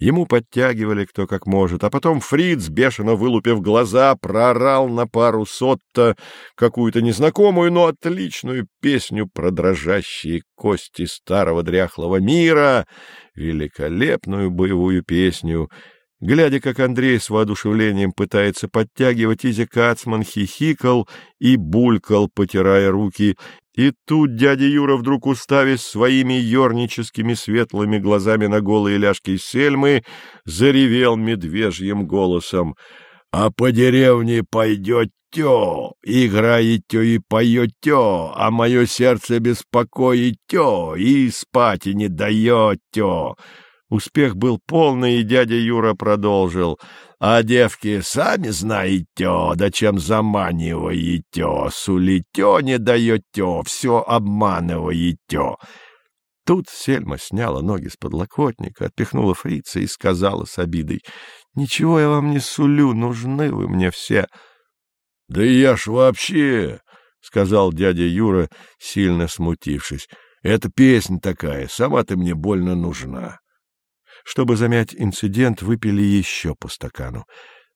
Ему подтягивали кто как может, а потом Фриц, бешено вылупив глаза, проорал на пару сотта какую-то незнакомую, но отличную песню про дрожащие кости старого дряхлого мира, великолепную боевую песню — Глядя, как Андрей с воодушевлением пытается подтягивать, Изи Кацман хихикал и булькал, потирая руки, и тут дядя Юра, вдруг уставясь своими ерническими светлыми глазами на голые ляжки Сельмы, заревел медвежьим голосом. — А по деревне пойдете, играете и поете, а мое сердце беспокоите и спать и не даете. Успех был полный, и дядя Юра продолжил. «А девки, сами знаете, да чем заманиваете, сулите, не даете, все обманываете». Тут Сельма сняла ноги с подлокотника, отпихнула фрица и сказала с обидой. «Ничего я вам не сулю, нужны вы мне все». «Да я ж вообще...» — сказал дядя Юра, сильно смутившись. — Это песня такая, сама ты мне больно нужна. Чтобы замять инцидент, выпили еще по стакану.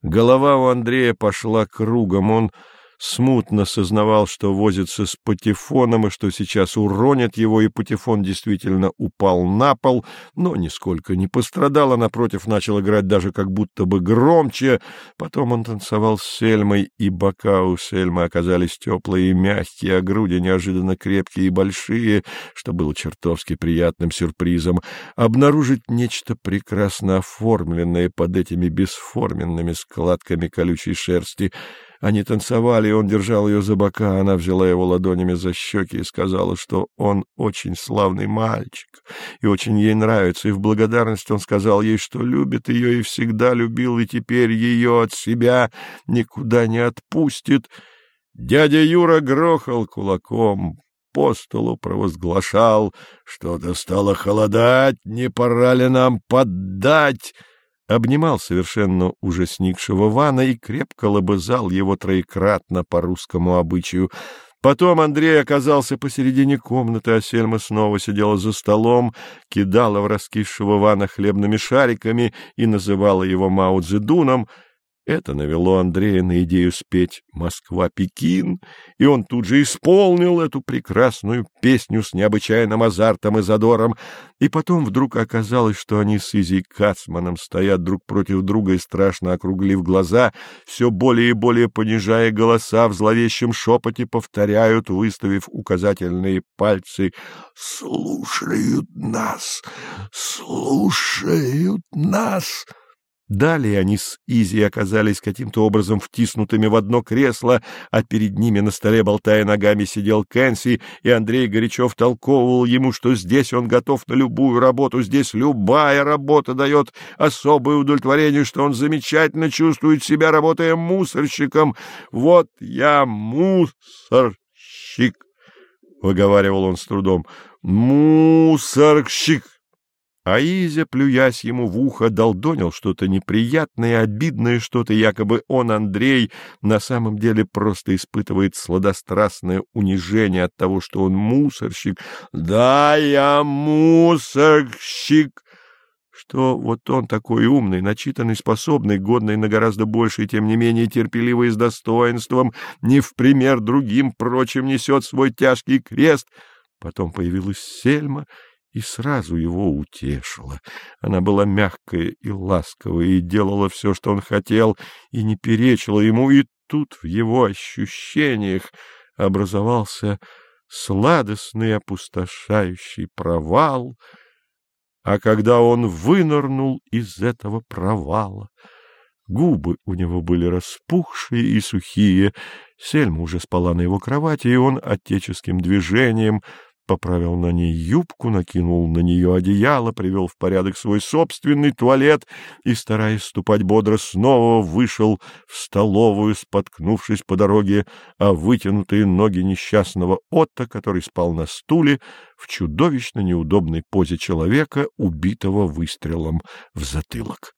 Голова у Андрея пошла кругом, он смутно сознавал, что возится с патефоном и что сейчас уронит его, и патефон действительно упал на пол, но нисколько не пострадал, а напротив начал играть даже как будто бы громче. Потом он танцевал с Сельмой, и бока у Сельмы оказались теплые и мягкие, а груди неожиданно крепкие и большие, что было чертовски приятным сюрпризом. Обнаружить нечто прекрасно оформленное под этими бесформенными складками колючей шерсти — они танцевали, и он держал ее за бока, она взяла его ладонями за щеки и сказала, что он очень славный мальчик и очень ей нравится, и в благодарность он сказал ей, что любит ее и всегда любил, и теперь ее от себя никуда не отпустит. Дядя Юра грохал кулаком, по столу провозглашал, что-то стало холодать, не пора ли нам поддать обнимал совершенно уже сникшего Вана и крепко лобызал его троекратно по русскому обычаю. Потом Андрей оказался посередине комнаты, а Сельма снова сидела за столом, кидала в раскисшего Вана хлебными шариками и называла его Мао Цзэдуном — это навело Андрея на идею спеть «Москва-Пекин», и он тут же исполнил эту прекрасную песню с необычайным азартом и задором. И потом вдруг оказалось, что они с Изи Кацманом стоят друг против друга и, страшно округлив глаза, все более и более понижая голоса, в зловещем шепоте повторяют, выставив указательные пальцы «Слушают нас! Слушают нас!» Далее они с Изи оказались каким-то образом втиснутыми в одно кресло, а перед ними на столе, болтая ногами, сидел Кэнси, и Андрей горячо втолковывал ему, что здесь он готов на любую работу, здесь любая работа дает особое удовлетворение, что он замечательно чувствует себя, работая мусорщиком. «Вот я мусорщик», — выговаривал он с трудом, — «мусорщик». А Изя, плюясь ему в ухо, долдонил что-то неприятное, обидное что-то, якобы он, Андрей, на самом деле просто испытывает сладострастное унижение от того, что он мусорщик. «Да, я мусорщик!» что вот он такой умный, начитанный, способный, годный на гораздо больше, и тем не менее терпеливый с достоинством, не в пример другим прочим несет свой тяжкий крест. Потом появилась Сельма — и сразу его утешила. Она была мягкая и ласковая, и делала все, что он хотел, и не перечила ему, и тут в его ощущениях образовался сладостный опустошающий провал, а когда он вынырнул из этого провала, губы у него были распухшие и сухие, Сельма уже спала на его кровати, и он отеческим движением поправил на ней юбку, накинул на нее одеяло, привел в порядок свой собственный туалет и, стараясь ступать бодро, снова вышел в столовую, споткнувшись по дороге о вытянутые ноги несчастного Отто, который спал на стуле в чудовищно неудобной позе человека, убитого выстрелом в затылок.